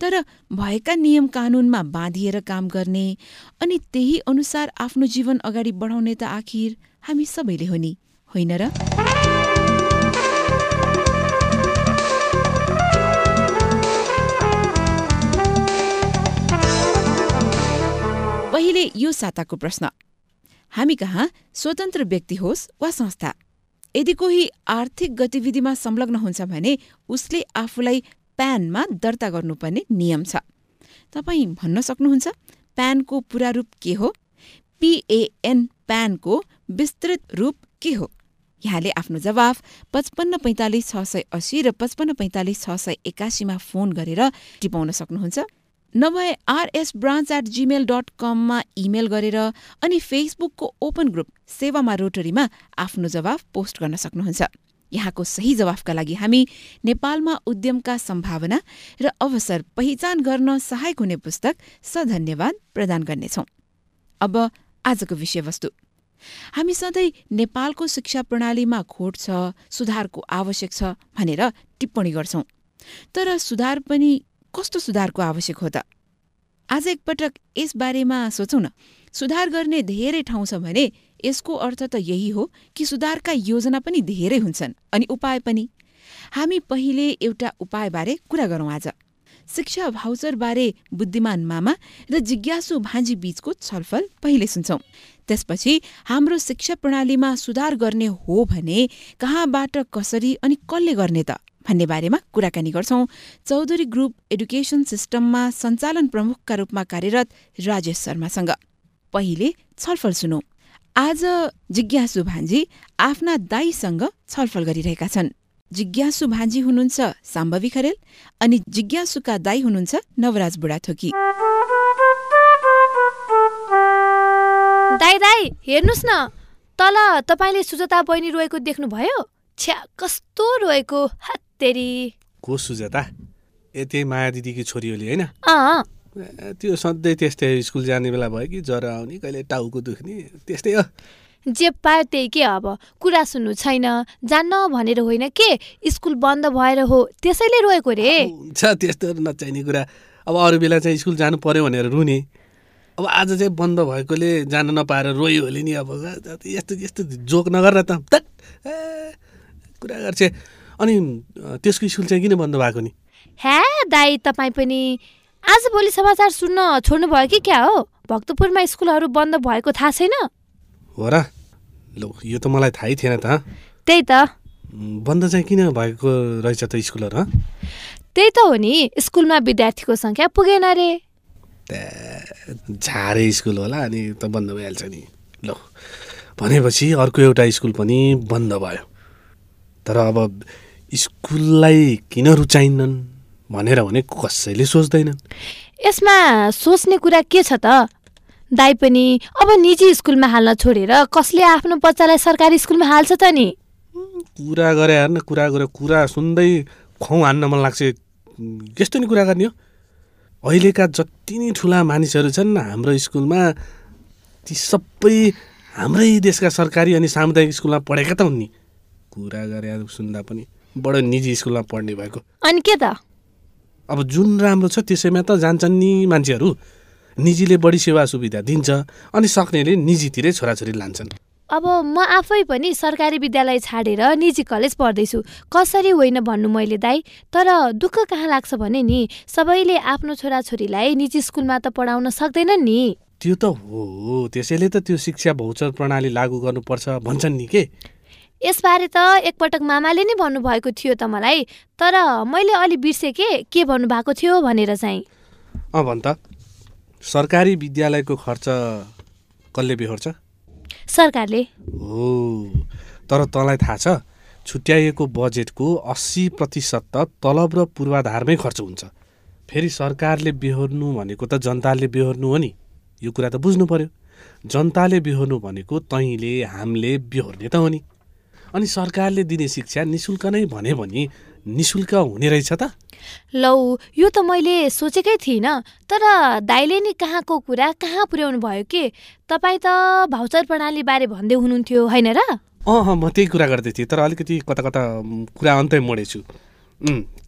तर भएका नियम कानूनमा बाँधिएर काम गर्ने अनि त्यही अनुसार आफ्नो जीवन अगाडि बढाउने त आखिर हामी सबैले हो नि होइन र? पहिले यो साताको प्रश्न। हामी कहाँ? स्वतन्त्र व्यक्ति होस् वा संस्था? यदि कोही आर्थिक गतिविधिमा संलग्न हुन्छ भने उसले आफूलाई प्यानमा दर्ता गर्नुपर्ने नियम छ। तपाईँ भन्न सक्नुहुन्छ प्यानको पुरा रूप के हो? पिएएन प्यानको विस्तृत रूप के हो? यहाँले आफ्नो जवाफ पचपन्न पैँतालिस छ सय अस्सी र पचपन्न पैँतालिस छ सय एकासीमा फोन गरेर टिपाउन सक्नुहुन्छ। नभए RS branch at Gmail dot कममा इमेल गरेर अनि फेसबुकको ओपन ग्रुप सेवामा रोटरीमा आफ्नो जवाफ पोस्ट गर्न सक्नुहुन्छ। यहाँको सही जवाफका लागि हामी नेपालमा उद्यमका सम्भावना र अवसर पहिचान गर्न सहायक हुने पुस्तक सधन्यवाद प्रदान गर्नेछौ। अब आजको विषयवस्तु। हामी सधैँ नेपालको शिक्षा प्रणालीमा खोट छ सुधारको आवश्यक छ भनेर टिप्पणी गर्छौं। तर सुधार पनि कस्तो सुधारको आवश्यक हो त? आज एकपटक यस बारेमा सोचौँ न। सुधार गर्ने धेरै ठाउँ छ भने यसको अर्थ त यही हो कि सुधारका योजना पनि धेरै हुन्छन्। अनि उपाय पनि। हामी पहिले एउटा उपायबारे कुरा गरौँ आज। शिक्षा भाउचरबारे बुद्धिमान मामा र जिज्ञासु भाँजी बीचको छलफल पहिले सुन्छौं। त्यसपछि हाम्रो शिक्षा प्रणालीमा सुधार गर्ने हो भने कहाँबाट कसरी अनि कसले गर्ने त भन्ने बारेमा कुराकानी गर्छौं। चौधरी ग्रुप एडुकेसन सिस्टममा सञ्चालन प्रमुखका रूपमा कार्यरत राजेश शर्मासँग। पहिले छलफल सुनौ। आज जिज्ञासु भान्जी आफ्ना दाईसँग छलफल गरिरहेका छन्। जिज्ञासु भान्जी हुनुहुन्छ साम्भवी खरेल अनि जिज्ञासुका दाई हुनुहुन्छ नवराज बुढाथोकी। दाई दाई हेर्नुहोस् न तल तपाईँले सुजता बहिनी रोएको देख्नुभयो? छ्या कस्तो रोएको हत्तेरी। को सुजता? यति माया दिदीकी छोरी होली होइन? अँ। त्यो सधैँ त्यस्तै स्कुल जाने बेला भयो कि ज्वरो आउने कहिले टाउको दुख्ने त्यस्तै हो। जे पायो त्यही के अब? कुरा सुन्नु छैन। जान्न भनेर होइन के? स्कुल बन्द भएर हो त्यसैले रोएको रे। हुन्छ त्यस्तो नचाहिने कुरा। अब अरू बेला चाहिँ स्कुल जानु पर्यो भनेर रुने। अब आज चाहिँ बन्द भएकोले जान नपाएर रोयो होली नि अब। यस्तो यस्तो जोक नगर त। कुरा गर्छ। अनि त्यसको स्कुल चाहिँ किन बन्द भएको नि? ह्या दाई तपाईँ पनि। आज भोलि समाचार सुन्न छोड्नुभयो कि क्या हो? भक्तपुरमा स्कुलहरू बन्द भएको थाहा छैन? हो र। ल यो त मलाई थाहै थिएन त त्यही त। बन्द चाहिँ किन भएको रहेछ त स्कुलहरू त्यही त हो नि स्कुलमा विद्यार्थीको सङ्ख्या पुगेन रे। झारे स्कुल होला अनि त बन्द भइहाल्छ नि। ल भनेपछि अर्को एउटा स्कुल पनि बन्द भयो। तर अब स्कुललाई किन रुचाइन्नन्? भनेर भने कसैले सोच्दैनन् यसमा सोच्ने कुरा के छ त? दाई पनि अब निजी स्कुलमा हाल्न छोडेर कसले आफ्नो बच्चालाई सरकारी स्कुलमा हाल्छ त नि? कुरा गरे हेर्न कुरा गरे कुरा सुन्दै खुवाउ हान्न मन लाग्छ। यस्तो नि कुरा गर्ने हो। अहिलेका जति नै ठुला मानिसहरू छन् हाम्रो स्कुलमा ती सबै हाम्रै देशका सरकारी अनि सामुदायिक स्कुलमा पढेका त हुन् नि। कुरा गरे सुन्दा पनि बडो निजी स्कुलमा पढ्ने भएको। अनि के त? अब जुन राम्रो छ त्यसैमा त जान्छन् नि मान्छेहरू। निजीले बढी सेवा सुविधा दिन्छ अनि सक्नेले निजीतिरै छोराछोरी लान्छन्। अब म आफै पनि सरकारी विद्यालय छाडेर निजी कलेज पढ्दैछु। कसरी होइन भन्नु मैले दाई? तर दुःख कहाँ लाग्छ भने नि सबैले आफ्नो छोराछोरीलाई निजी स्कुलमा त पढाउन सक्दैनन् नि। त्यो त हो त्यसैले त त्यो शिक्षा भौचर प्रणाली लागू गर्नुपर्छ भन्छन् नि के? यसबारे त एकपटक मामाले नै भन्नुभएको थियो त मलाई तर मैले अलि बिर्सेँ के? के भन्नुभएको थियो भनेर चाहिँ? अँ भन् त। सरकारी विद्यालयको खर्च कसले बेहोर्छ? सरकारले। हो तर तँलाई थाहा छ छुट्याइएको बजेटको अस्सी प्रतिशत त तलब र पूर्वाधारमै खर्च हुन्छ। फेरि सरकारले बेहोर्नु भनेको त जनताले बेहोर्नु हो नि। यो कुरा त बुझ्नु पर्यो। जनताले बिहोर्नु भनेको तैँले हामीले बिहोर्ने त हो नि। अनि सरकारले दिने शिक्षा निशुल्क नै भने भने निशुल्क हुने रहेछ त? लौ यो त मैले सोचेकै थिइनँ तर दाइले नि कहाँको कुरा कहाँ पुर्याउनु भयो के? तपाईँ त भाउचर प्रणाली बारे भन्दै हुनुहुन्थ्यो होइन र? अँ अँ म त्यही कुरा गर्दै थिएँ तर अलिकति कता कता कुरा अन्तै मोडेछु।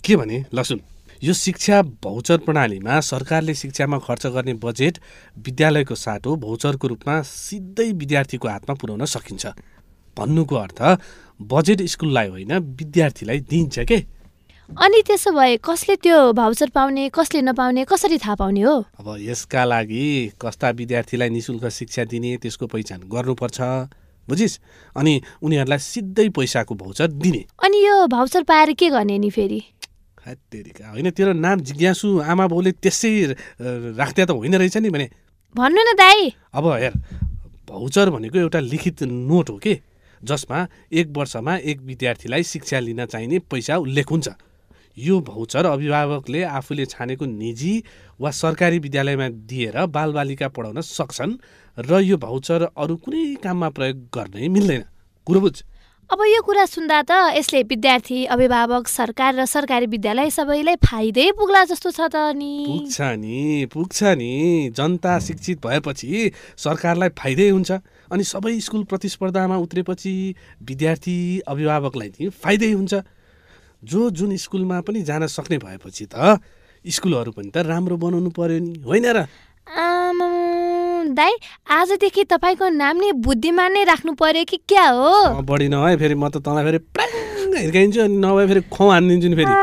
के भने लसुन यो शिक्षा भौचर प्रणालीमा सरकारले शिक्षामा खर्च गर्ने बजेट विद्यालयको साटो भौचरको रूपमा सिधै विद्यार्थीको हातमा पुर्याउन सकिन्छ। भन्नुको अर्थ बजेट स्कुललाई होइन विद्यार्थीलाई दिन्छ के? अनि त्यसो भए कसले त्यो भाउचर पाउने कसले नपाउने कसरी थाहा पाउने हो? अब यसका लागि कस्ता विद्यार्थीलाई निशुल्क शिक्षा दिने त्यसको पहिचान गर्नुपर्छ बुझिस्? अनि उनीहरूलाई सिधै पैसाको भाउचर दिने। अनि यो भाउचर पाएर के गर्ने नि फेरि? होइन तेरो नाम जिज्ञासु आमा बाउले त्यसै राख्दा त होइन रहेछ नि भने। भन्नु न दाई। अब हेर भाउचर भनेको एउटा लिखित नोट हो कि? जसमा एक वर्षमा एक विद्यार्थीलाई शिक्षा लिन चाहिने पैसा उल्लेख हुन्छ। यो भौचर अभिभावकले आफूले छानेको निजी वा सरकारी विद्यालयमा दिएर बालबालिका पढाउन सक्छन् र यो भाउचर अरू कुनै काममा प्रयोग गर्नै मिल्दैन। कुरो बुझ अब यो कुरा सुन्दा त यसले विद्यार्थी अभिभावक सरकार र सरकारी विद्यालय सबैलाई फाइदै पुग्ला जस्तो छ त नि। पुग्छ नि पुग्छ नि। जनता शिक्षित भएपछि सरकारलाई फाइदै हुन्छ। अनि सबै स्कुल प्रतिस्पर्धामा उत्रेपछि विद्यार्थी अभिभावकलाई नि फाइदै हुन्छ। जो जुन स्कुलमा पनि जान सक्ने भएपछि त स्कुलहरू पनि त राम्रो बनाउनु पर्यो नि। होइन र? दाई आजदेखि तपाईँको नाम नै बुद्धिमान नै राख्नु पर्यो कि क्या हो? बढी नभए फेरि म त तँलाई फेरि हिर्काइन्छु अनि नभए फेरि खुवाउ हानिदिन्छु नि फेरि।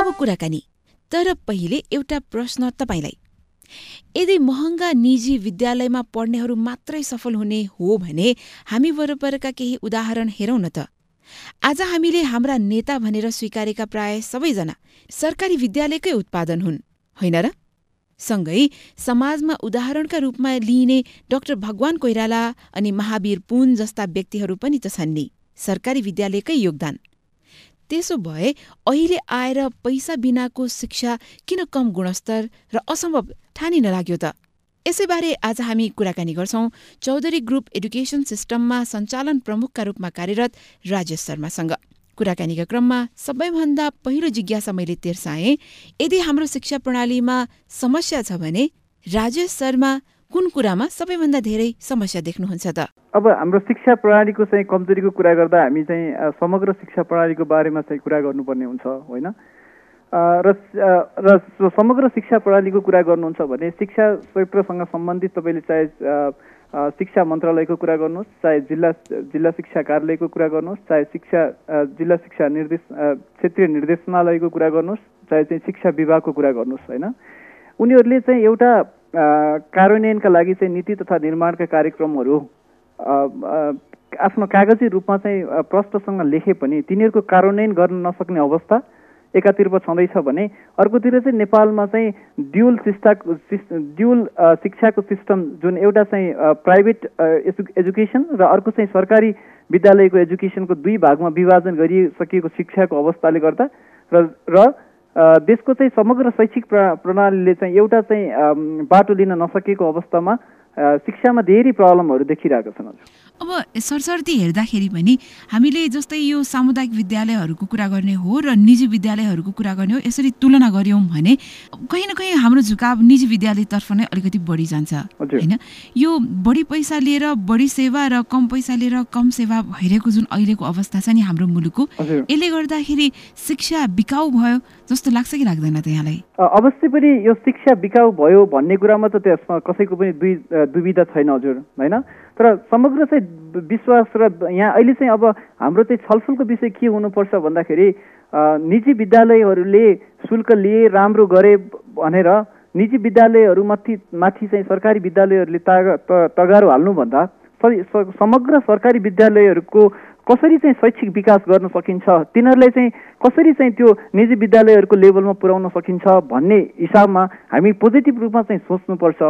अब कुराकानी। तर पहिले एउटा प्रश्न तपाईँलाई। यदि महँगा निजी विद्यालयमा पढ्नेहरू मात्रै सफल हुने हो भने हामी वरपरका केही उदाहरण हेरौँ न त। आज हामीले हाम्रा नेता भनेर स्वीकारेका प्राय सबैजना सरकारी विद्यालयकै उत्पादन हुन् होइन र? सँगै समाजमा उदाहरणका रूपमा लिइने डाक्टर भगवान कोइराला अनि महावीर पुन जस्ता व्यक्तिहरू पनि त छन् नि सरकारी विद्यालयकै योगदान। त्यसो भए अहिले आएर पैसा बिनाको शिक्षा किन कम गुणस्तर र असम्भव ठानिन लाग्यो त? यसैबारे आज हामी कुराकानी गर्छौं चौधरी ग्रुप एडुकेसन सिस्टममा सञ्चालन प्रमुखका रूपमा कार्यरत राजेश शर्मासँग। कुराकानीका क्रममा सबैभन्दा पहिलो जिज्ञासा मैले तेर्साएँ यदि हाम्रो शिक्षा प्रणालीमा समस्या छ भने राजेश शर्मा कुन कुरामा सबैभन्दा धेरै समस्या देख्नुहुन्छ त? अब हाम्रो शिक्षा प्रणालीको चाहिँ कमजोरीको कुरा गर्दा हामी चाहिँ समग्र शिक्षा प्रणालीको बारेमा चाहिँ कुरा गर्नुपर्ने हुन्छ होइन? र समग्र शिक्षा प्रणालीको कुरा गर्नुहुन्छ भने शिक्षा क्षेत्रसँग सम्बन्धित तपाईँले चाहे शिक्षा मन्त्रालयको कुरा गर्नुहोस् चाहे जिल्ला जिल्ला शिक्षा कार्यालयको कुरा गर्नुहोस् चाहे शिक्षा जिल्ला शिक्षा निर्देश क्षेत्रीय निर्देशनालयको कुरा गर्नुहोस् चाहे चाहिँ शिक्षा विभागको कुरा गर्नुहोस् होइन? उनीहरूले चाहिँ एउटा कार्यान्वयनका लागि चाहिँ नीति तथा निर्माणका कार्यक्रमहरू आफ्नो कागजी रूपमा चाहिँ प्रष्टसँग लेखे पनि तिनीहरूको कार्यान्वयन गर्न नसक्ने अवस्था एकातिर्फ छँदैछ भने अर्कोतिर चाहिँ नेपालमा चाहिँ ड्युल शिक्षा ड्युल शिक्षाको सिस्टम जुन एउटा चाहिँ प्राइभेट एजुकेसन र अर्को चाहिँ सरकारी विद्यालयको एजुकेसनको दुई भागमा विभाजन गरिसकिएको शिक्षाको अवस्थाले गर्दा र र देशको चाहिँ समग्र शैक्षिक प्रणालीले चाहिँ एउटा चाहिँ बाटो लिन नसकेको अवस्थामा शिक्षामा धेरै प्रब्लमहरू देखिरहेका छन् अब सरसर्ती हेर्दाखेरि पनि हामीले जस्तै यो सामुदायिक विद्यालयहरूको कुरा गर्ने हो र निजी विद्यालयहरूको कुरा गर्ने हो यसरी तुलना गऱ्यौँ भने कहीँ न कहीँ हाम्रो झुकाव निजी विद्यालयतर्फ नै अलिकति बढी जान्छ। होइन? यो बढी पैसा लिएर बढी सेवा र कम पैसा लिएर कम सेवा भइरहेको जुन अहिलेको अवस्था छ नि हाम्रो मुलुकको यसले गर्दाखेरि शिक्षा बिकाउ भयो जस्तो लाग्छ कि लाग्दैन त यहाँलाई? अवश्य पनि यो शिक्षा बिकाउ भयो भन्ने कुरामा त त्यसमा कसैको पनि दुई दुविधा छैन हजुर। होइन? तर समग्र चाहिँ विश्वास र यहाँ अहिले चाहिँ अब हाम्रो चाहिँ छलफलको विषय के हुनुपर्छ भन्दाखेरि निजी विद्यालयहरूले शुल्क लिए राम्रो गरे भनेर निजी विद्यालयहरू माथि माथि चाहिँ सरकारी विद्यालयहरूले ताग तगारो हाल्नुभन्दा समग्र सरकारी विद्यालयहरूको कसरी चाहिँ शैक्षिक विकास गर्न सकिन्छ तिनीहरूलाई चाहिँ कसरी चाहिँ त्यो निजी विद्यालयहरूको लेभलमा पुर्याउन सकिन्छ भन्ने हिसाबमा हामी पोजिटिभ रूपमा चाहिँ सोच्नुपर्छ।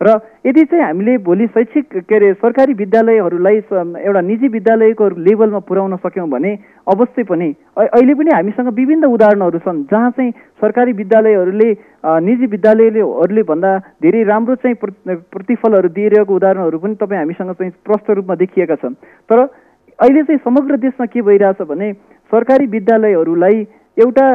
र यदि चाहिँ हामीले भोलि शैक्षिक के अरे सरकारी विद्यालयहरूलाई एउटा निजी विद्यालयको लेभलमा पुर्याउन सक्यौँ भने अवश्य पनि अहिले पनि हामीसँग विभिन्न उदाहरणहरू छन् जहाँ चाहिँ सरकारी विद्यालयहरूले निजी विद्यालयहरूले भन्दा धेरै राम्रो चाहिँ प्र- प्रतिफलहरू दिइरहेको उदाहरणहरू पनि तपाईँ हामीसँग चाहिँ प्रष्ट रूपमा देखिएका छन्। तर अहिले चाहिँ समग्र देशमा के भइरहेछ भने सरकारी विद्यालयहरूलाई एउटा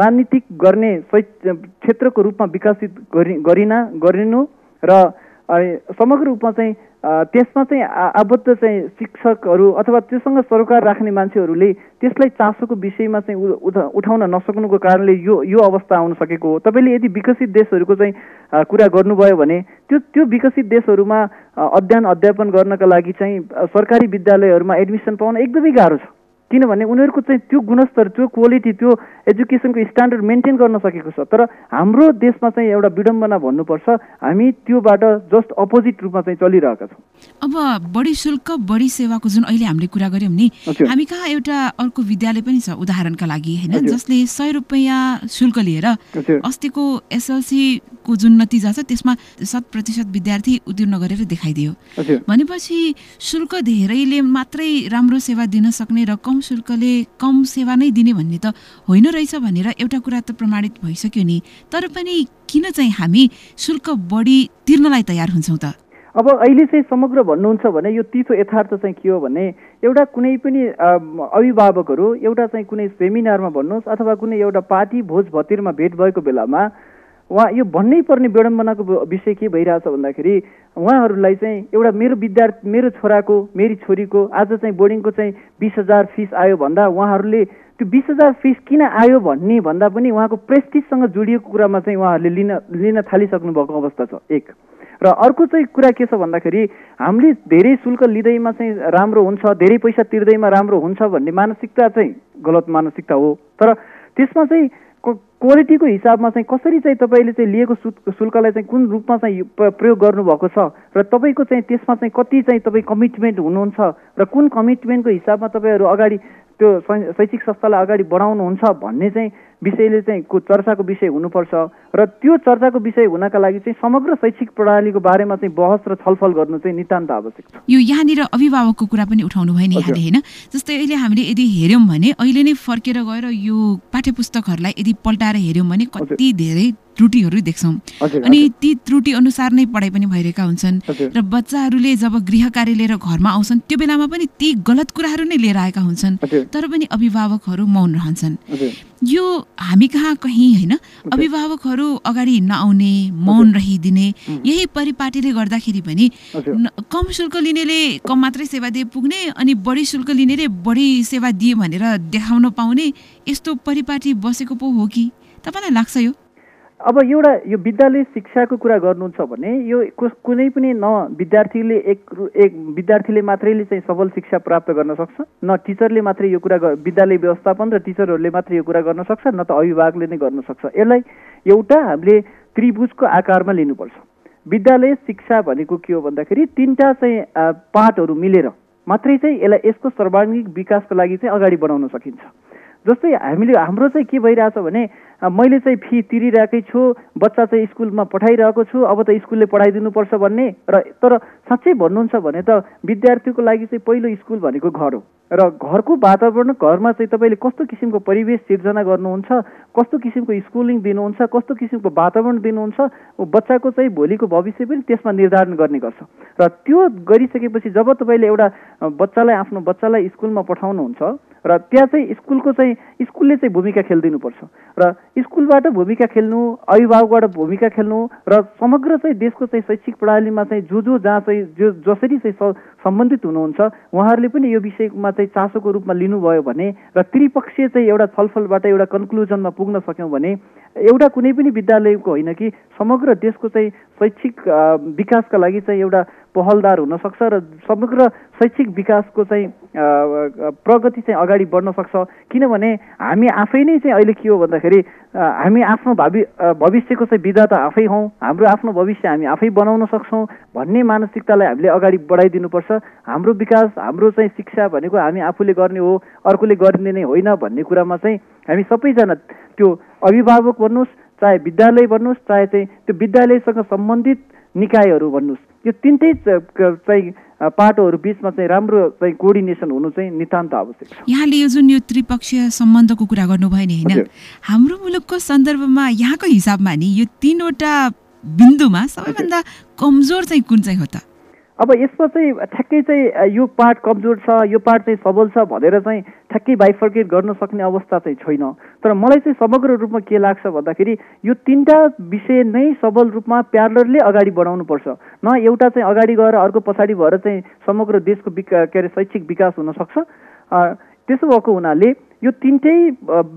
राजनीतिक गर्ने क्षेत्रको रूपमा विकसित गरि गरिन गरिनु र अ, समग्र रूपमा चाहिँ त्यसमा चाहिँ आबद्ध चाहिँ शिक्षकहरू अथवा त्योसँग सरोकार राख्ने मान्छेहरूले त्यसलाई चासोको विषयमा चाहिँ उठाउन नसक्नुको कारणले यो यो अवस्था आउन सकेको हो। तपाईँले यदि विकसित देशहरूको चाहिँ कुरा गर्नुभयो भने त्यो त्यो विकसित देशहरूमा अध्ययन अध्यापन गर्नका लागि चाहिँ सरकारी विद्यालयहरूमा एडमिसन पाउन एकदमै गाह्रो छ। किनभने उनीहरूको चाहिँ त्यो गुणस्तर त्यो क्वालिटी त्यो एजुकेसनको स्ट्यान्डर्ड मेन्टेन गर्न सकेको छ। तर हाम्रो देशमा चाहिँ एउटा विडम्बना भन्नुपर्छ हामी त्योबाट जस्ट अपोजिट रूपमा चाहिँ चलिरहेका छौँ। अब बढी शुल्क बढी सेवाको जुन अहिले हामीले कुरा गऱ्यौँ नि। हामी कहाँ एउटा अर्को विद्यालय पनि छ उदाहरणका लागि होइन। जसले सय रुपियाँ शुल्क लिएर अस्तिको एसएलसीको जुन नतिजा छ त्यसमा शत प्रतिशत विद्यार्थी उत्तीर्ण गरेर देखाइदियो। भनेपछि शुल्क धेरैले मात्रै राम्रो सेवा दिन सक्ने र कम शुल्कले कम सेवा नै दिने भन्ने त होइन रहेछ भनेर एउटा कुरा त प्रमाणित भइसक्यो नि। तर पनि किन चाहिँ हामी शुल्क बढी तिर्नलाई तयार हुन्छौँ त? अब अहिले चाहिँ समग्र भन्नुहुन्छ भने यो तितो यथार्थ चाहिँ के हो भने एउटा कुनै पनि अभिभावकहरू एउटा चाहिँ कुनै सेमिनारमा भन्नुहोस् अथवा कुनै एउटा पार्टी भोज भतिरमा भेट भएको बेलामा उहाँ यो भन्नै पर्ने विडम्बनाको विषय के भइरहेछ भन्दाखेरि उहाँहरूलाई चाहिँ एउटा मेरो विद्यार्थी मेरो छोराको मेरी छोरीको आज चाहिँ बोर्डिङको चाहिँ बिस हजार फिस आयो भन्दा उहाँहरूले त्यो बिस हजार फिस किन आयो भन्ने भन्दा पनि उहाँको प्रेस्टिजसँग जोडिएको कुरामा चाहिँ उहाँहरूले लिन लिन थालिसक्नु भएको अवस्था छ एक। र अर्को चाहिँ कुरा के छ भन्दाखेरि हामीले धेरै शुल्क लिँदैमा चाहिँ राम्रो हुन्छ धेरै पैसा तिर्दैमा राम्रो हुन्छ भन्ने मानसिकता चाहिँ गलत मानसिकता हो। तर त्यसमा चाहिँ क्वालिटीको हिसाबमा चाहिँ कसरी चाहिँ तपाईँले चाहिँ लिएको शुल्कलाई चाहिँ कुन रूपमा चाहिँ प्रयोग गर्नुभएको छ र तपाईँको चाहिँ त्यसमा चाहिँ कति चाहिँ तपाईँ कमिटमेन्ट हुनुहुन्छ र कुन कमिटमेन्टको हिसाबमा तपाईँहरू अगाडि त्यो शैक्षिक संस्थालाई अगाडि बढाउनुहुन्छ भन्ने चाहिँ विषयले चाहिँ को चर्चाको विषय हुनुपर्छ र त्यो चर्चाको विषय हुनका लागि चाहिँ समग्र शैक्षिक प्रणालीको बारेमा चाहिँ बहस र छलफल गर्नु चाहिँ नितान्त आवश्यक छ। यो यहाँनिर अभिभावकको कुरा पनि उठाउनु भयो नि। यहाँले होइन? जस्तै अहिले हामीले यदि हेऱ्यौँ भने अहिले नै फर्केर गएर यो पाठ्य पुस्तकहरूलाई यदि पल्टाएर हेऱ्यौँ भने कति धेरै त्रुटिहरू देख्छौँ। अनि ती त्रुटि अनुसार नै पढाइ पनि भइरहेका हुन्छन् र बच्चाहरूले जब गृह कार्य लिएर घरमा आउँछन् त्यो बेलामा पनि ती गलत कुराहरू नै लिएर आएका हुन्छन्। तर पनि अभिभावकहरू मौन रहन्छन्। यो हामी कहाँ कहीँ होइन अभिभावकहरू अगाडि नआउने मौन रहिदिने यही परिपाटीले गर्दाखेरि पनि कम शुल्क लिनेले कम मात्रै सेवा दिए पुग्ने अनि बढी शुल्क लिनेले बढी सेवा दिए भनेर देखाउन पाउने यस्तो परिपाटी बसेको पो हो कि? तपाईँलाई लाग्छ यो? अब एउटा यो विद्यालय शिक्षाको कुरा गर्नुहुन्छ भने यो कुनै पनि न विद्यार्थीले एक एक विद्यार्थीले मात्रैले चाहिँ सबल शिक्षा प्राप्त गर्न सक्छ न टिचरले मात्रै यो कुरा विद्यालय व्यवस्थापन र टिचरहरूले मात्रै यो कुरा गर्न सक्छ न त अभिभावकले नै गर्न सक्छ। यसलाई एउटा हामीले त्रिभुजको आकारमा लिनुपर्छ। विद्यालय शिक्षा भनेको के हो भन्दाखेरि तिनवटा चाहिँ पाठहरू मिलेर मात्रै चाहिँ यसलाई यसको सर्वाङ्गिक विकासको लागि चाहिँ अगाडि बढाउन सकिन्छ। जस्तै हामीले हाम्रो चाहिँ के भइरहेछ भने मैले चाहिँ फी तिरिरहेकै छु बच्चा चाहिँ स्कुलमा पठाइरहेको छु अब त स्कुलले पढाइदिनुपर्छ भन्ने र तर साँच्चै भन्नुहुन्छ भने त विद्यार्थीको लागि चाहिँ पहिलो स्कुल भनेको घर हो। र घरको वातावरण घरमा चाहिँ तपाईँले कस्तो किसिमको परिवेश सिर्जना गर्नुहुन्छ कस्तो किसिमको स्कुलिङ दिनुहुन्छ कस्तो किसिमको वातावरण दिनुहुन्छ बच्चाको चाहिँ भोलिको भविष्य पनि त्यसमा निर्धारण गर्ने गर्छ। र त्यो गरिसकेपछि जब तपाईँले एउटा बच्चालाई आफ्नो बच्चालाई स्कुलमा पठाउनुहुन्छ र त्यहाँ चाहिँ स्कुलको चाहिँ स्कुलले चाहिँ भूमिका खेलिदिनुपर्छ। र स्कुलबाट भूमिका खेल्नु अभिभावकबाट भूमिका खेल्नु र समग्र चाहिँ देशको चाहिँ शैक्षिक प्रणालीमा चाहिँ जो जो जहाँ चाहिँ जो जसरी चाहिँ सम्बन्धित हुनुहुन्छ उहाँहरूले पनि यो विषयमा चाहिँ चासोको रूपमा लिनुभयो भने र त्रिपक्षीय चाहिँ एउटा छलफलबाट एउटा कन्क्लुजनमा पुग्न सक्यौँ भने एउटा कुनै पनि विद्यालयको होइन कि समग्र देशको चाहिँ शैक्षिक विकासका लागि चाहिँ एउटा पहलदार हुनसक्छ र समग्र शैक्षिक विकासको चाहिँ प्रगति चाहिँ अगाडि बढ्न सक्छ। किनभने हामी आफै नै चाहिँ अहिले के हो भन्दाखेरि हामी आफ्नो भावि भविष्यको चाहिँ विधाता आफै हौँ हाम्रो आफ्नो भविष्य हामी आफै बनाउन सक्छौँ। भन्ने मानसिकतालाई हामीले अगाडि बढाइदिनुपर्छ। हाम्रो विकास हाम्रो चाहिँ शिक्षा भनेको हामी आफूले गर्ने हो अर्कोले गरिदिने होइन भन्ने कुरामा चाहिँ हामी सबैजना त्यो अभिभावक भन्नुहोस् चाहे विद्यालय भन्नुहोस् चाहे चाहिँ त्यो विद्यालयसँग सम्बन्धित निकायहरू भन्नुहोस् यो तिनटै चाहिँ पाटोहरू बिचमा चाहिँ राम्रो चाहिँ कोअर्डिनेसन हुनु चाहिँ नितान्त आवश्यक छ। यहाँले यो जुन यो त्रिपक्षीय सम्बन्धको कुरा गर्नुभयो नि होइन? हाम्रो मुलुकको सन्दर्भमा यहाँको हिसाबमा नि यो तिनवटा बिन्दुमा सबैभन्दा कमजोर चाहिँ कुन चाहिँ हो त? अब यसमा चाहिँ ठ्याक्कै चाहिँ यो पार्ट कमजोर छ यो पार्ट चाहिँ सबल छ भनेर चाहिँ ठ्याक्कै बाइफर्केट गर्न सक्ने अवस्था चाहिँ छैन। तर मलाई चाहिँ समग्र रूपमा के लाग्छ भन्दाखेरि यो तिनवटा विषय नै सबल रूपमा प्यारलरले अगाडि बढाउनुपर्छ। न एउटा चाहिँ अगाडि गएर अर्को पछाडि भएर चाहिँ समग्र देशको विका के अरे शैक्षिक विकास हुनसक्छ। त्यसो भएको हुनाले यो तिनटै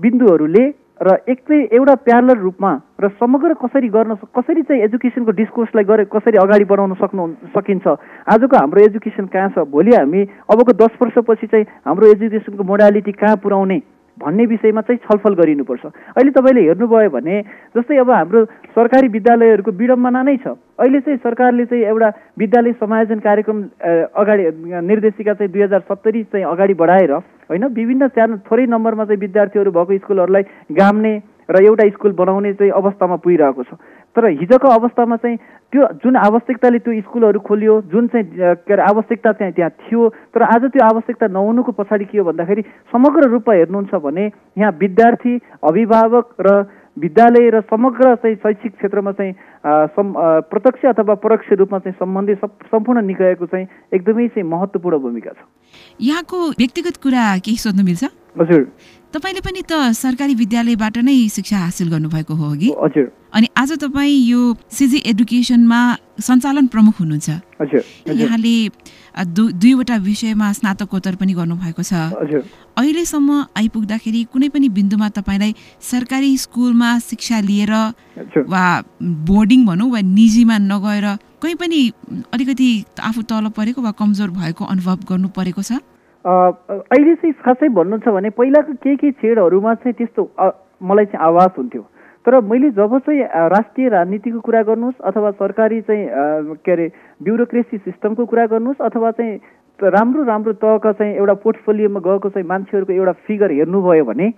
बिन्दुहरूले र एक चाहिँ एउटा प्यारलर रूपमा र समग्र कसरी गर्न कसरी चाहिँ एजुकेसनको डिस्कोर्सलाई गरे कसरी अगाडि बढाउन सक्नु सकिन्छ? आजको हाम्रो एजुकेसन कहाँ छ? भोलि हामी अबको दस वर्षपछि चाहिँ हाम्रो एजुकेसनको मोडालिटी कहाँ पुर्याउने भन्ने विषयमा चाहिँ छलफल गरिनुपर्छ। अहिले तपाईँले हेर्नुभयो भने जस्तै अब हाम्रो सरकारी विद्यालयहरूको विडम्बना नै छ। अहिले चाहिँ सरकारले चाहिँ एउटा विद्यालय समायोजन कार्यक्रम अगाडि निर्देशिका चाहिँ दुई हजार सत्तरी चाहिँ अगाडि बढाएर होइन विभिन्न सानो थोरै नम्बरमा चाहिँ विद्यार्थीहरू भएको स्कुलहरूलाई गाम्ने र एउटा स्कुल बनाउने चाहिँ अवस्थामा पुगिरहेको छ। तर हिजोको अवस्थामा चाहिँ त्यो जुन आवश्यकताले त्यो स्कुलहरू खोलियो जुन चाहिँ के अरे आवश्यकता चाहिँ त्यहाँ थियो तर आज त्यो आवश्यकता नहुनुको पछाडि के हो भन्दाखेरि समग्र रूपमा हेर्नुहुन्छ भने यहाँ विद्यार्थी अभिभावक र विद्यालय र समग्र चाहिँ शैक्षिक क्षेत्रमा चाहिँ प्रत्यक्ष अथवा परोक्ष रूपमा चाहिँ सम्बन्धित सम्पूर्ण निकायको चाहिँ एकदमै चाहिँ महत्त्वपूर्ण भूमिका छ। यहाँको व्यक्तिगत कुरा केही सोध्नु मिल्छ? हजुर। तपाईँले पनि त सरकारी विद्यालयबाट नै शिक्षा हासिल गर्नुभएको हो कि हजुर। अनि आज तपाईँ यो सिजी एडुकेसनमा सञ्चालन प्रमुख हुनुहुन्छ। यहाँले दुईवटा विषयमा स्नातकोत्तर पनि गर्नुभएको छ। अहिलेसम्म आइपुग्दाखेरि कुनै पनि बिन्दुमा तपाईँलाई सरकारी स्कुलमा शिक्षा लिएर वा बोर्डिङ भनौँ वा निजीमा नगएर कहीँ पनि अलिकति आफू तल परेको वा कमजोर भएको अनुभव गर्नु परेको छ? अहिले चाहिँ खासै भन्नु छ भने पहिलाको केही केही छेडहरूमा चाहिँ त्यस्तो मलाई चाहिँ आवाज हुन्थ्यो। तर मैले जब चाहिँ राष्ट्रिय राजनीतिको कुरा गर्नुहोस् अथवा सरकारी चाहिँ के अरे ब्युरोक्रेसी सिस्टमको कुरा गर्नुहोस् अथवा चाहिँ राम्रो राम्रो तहका चाहिँ एउटा पोर्टफोलियोमा गएको चाहिँ मान्छेहरूको एउटा फिगर हेर्नुभयो भने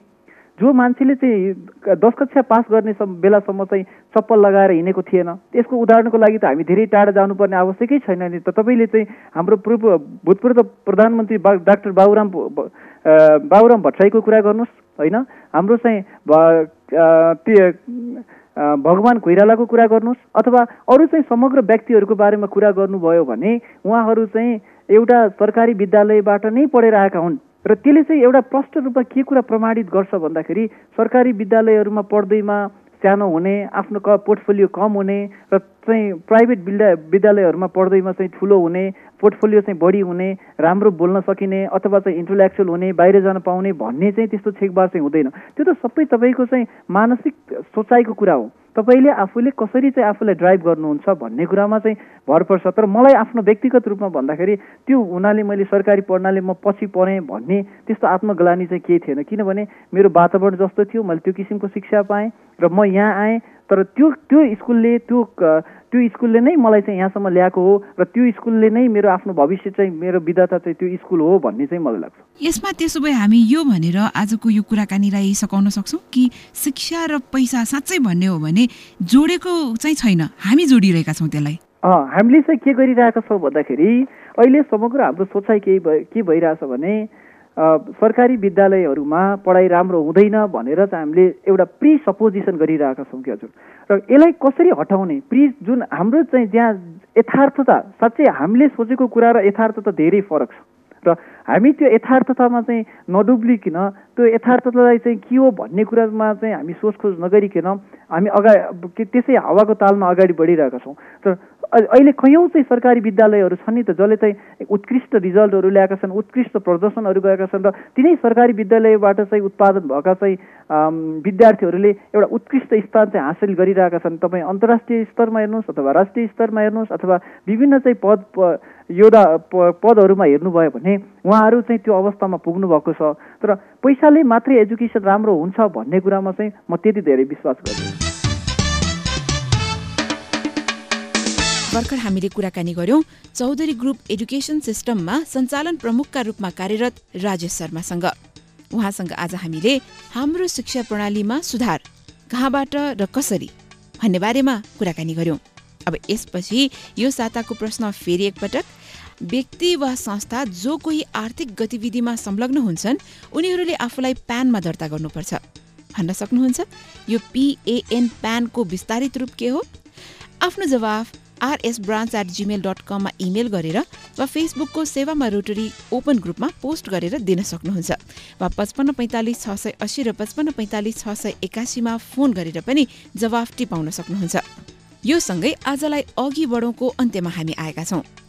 जो मान्छेले चाहिँ दस कक्षा पास गर्ने बेलासम्म चाहिँ चप्पल लगाएर हिँडेको थिएन त्यसको उदाहरणको लागि त हामी धेरै टाढा जानुपर्ने आवश्यकै छैन नि त। तपाईँले चाहिँ हाम्रो पूर्व भूतपूर्व प्रधानमन्त्री बा डाक्टर बाबुराम बाबुराम भट्टराईको कुरा गर्नुहोस् होइन? हाम्रो चाहिँ भगवान् कोइरालाको कुरा गर्नुहोस् अथवा अरू चाहिँ समग्र व्यक्तिहरूको बारेमा कुरा गर्नुभयो भने उहाँहरू चाहिँ एउटा सरकारी विद्यालयबाट नै पढेर आएका हुन् र त्यसले चाहिँ एउटा प्रष्ट रूपमा के कुरा प्रमाणित गर्छ भन्दाखेरि सरकारी विद्यालयहरूमा पढ्दैमा सानो हुने आफ्नो क पोर्टफोलियो कम हुने र चाहिँ प्राइभेट विद्या विद्यालयहरूमा पढ्दैमा चाहिँ ठुलो हुने पोर्टफोलियो चाहिँ बढी हुने राम्रो बोल्न सकिने अथवा चाहिँ इन्टलेक्चुअल हुने बाहिर जान पाउने भन्ने चाहिँ त्यस्तो छेकबार चाहिँ हुँदैन। त्यो त सबै तपाईँको चाहिँ मानसिक सोचाइको कुरा हो। तपाईँले आफूले कसरी चाहिँ आफूलाई ड्राइभ गर्नुहुन्छ भन्ने कुरामा चाहिँ भर पर्छ। तर मलाई आफ्नो व्यक्तिगत रूपमा भन्दाखेरि त्यो हुनाले मैले सरकारी पढ्नाले म पछि पढेँ भन्ने त्यस्तो आत्मग्लानी चाहिँ केही थिएन। किनभने मेरो वातावरण जस्तो थियो मैले त्यो किसिमको शिक्षा पाएँ। र म यहाँ आएँ तर त्यो त्यो स्कुलले त्यो त्यो स्कुलले नै मलाई चाहिँ यहाँसम्म ल्याएको हो र त्यो स्कुलले नै मेरो आफ्नो भविष्य चाहिँ मेरो विधाता चाहिँ त्यो स्कुल हो भन्ने चाहिँ मलाई लाग्छ। यसमा त्यसो भए हामी यो भनेर आजको यो कुराकानीलाई सकाउन सक्छौँ कि शिक्षा र पैसा साँच्चै भन्ने हो भने जोडेको चाहिँ छैन हामी जोडिरहेका छौँ त्यसलाई। हामीले चाहिँ के गरिरहेका छौँ भन्दाखेरि अहिले समग्र हाम्रो सोचाइ के के भइरहेछ भने सरकारी विद्यालयहरूमा पढाइ राम्रो हुँदैन भनेर चाहिँ हामीले एउटा प्रि सपोजिसन गरिरहेका छौँ कि हजुर। र यसलाई कसरी हटाउने? प्रि जुन हाम्रो चाहिँ जहाँ यथार्थता साँच्चै हामीले सोचेको कुरा र यथार्थता धेरै फरक छ। र हामी त्यो यथार्थतामा चाहिँ नडुब्लिकन त्यो यथार्थतालाई चाहिँ के हो भन्ने कुरामा चाहिँ हामी सोचखोज नगरिकन हामी अगाडि त्यसै हावाको तालमा अगाडि बढिरहेका छौँ। तर अहिले कैयौँ चाहिँ सरकारी विद्यालयहरू छन् नि त जसले चाहिँ उत्कृष्ट रिजल्टहरू ल्याएका छन् उत्कृष्ट प्रदर्शनहरू गएका छन् र तिनै सरकारी विद्यालयबाट चाहिँ उत्पादन भएका चाहिँ विद्यार्थीहरूले एउटा उत्कृष्ट स्थान चाहिँ हासिल गरिरहेका छन्। तपाईँ अन्तर्राष्ट्रिय स्तरमा हेर्नुहोस् अथवा राष्ट्रिय स्तरमा हेर्नुहोस् अथवा विभिन्न चाहिँ पद योदा पदहरूमा हेर्नुभयो भने उहाँहरू चाहिँ त्यो अवस्थामा पुग्नु भएको छ। तर पैसाले मात्रै एजुकेसन राम्रो हुन्छ भन्ने कुरामा चाहिँ म त्यति धेरै विश्वास गर्छु भर्खर हामीले कुराकानी गर्यौं चौधरी ग्रुप एडुकेसन सिस्टममा सञ्चालन प्रमुखका रूपमा कार्यरत राजेश शर्मासँग। उहाँसँग आज हामीले हाम्रो शिक्षा प्रणालीमा सुधार कहाँबाट र कसरी भन्ने बारेमा कुराकानी गर्यौं। अब यसपछि यो साताको प्रश्न फेरि एकपटक। व्यक्ति वा संस्था जो कोही आर्थिक गतिविधिमा संलग्न हुन्छन् उनीहरूले आफूलाई प्यानमा दर्ता गर्नुपर्छ। भन्न सक्नुहुन्छ यो पिएएन प्यानको विस्तारित रूप के हो? आफ्नो जवाफ RS branch at Gmail dot कममा इमेल गरेर वा फेसबुकको सेवामा रोटरी ओपन ग्रुपमा पोस्ट गरेर दिन सक्नुहुन्छ। वा पचपन्न पैँतालिस छ सय अस्सी र पचपन्न पैँतालिस छ सय एकासीमा फोन गरेर पनि जवाफ टिपाउन सक्नुहुन्छ। यो सँगै आजलाई अघि बढौँको अन्त्यमा हामी आएका छौँ।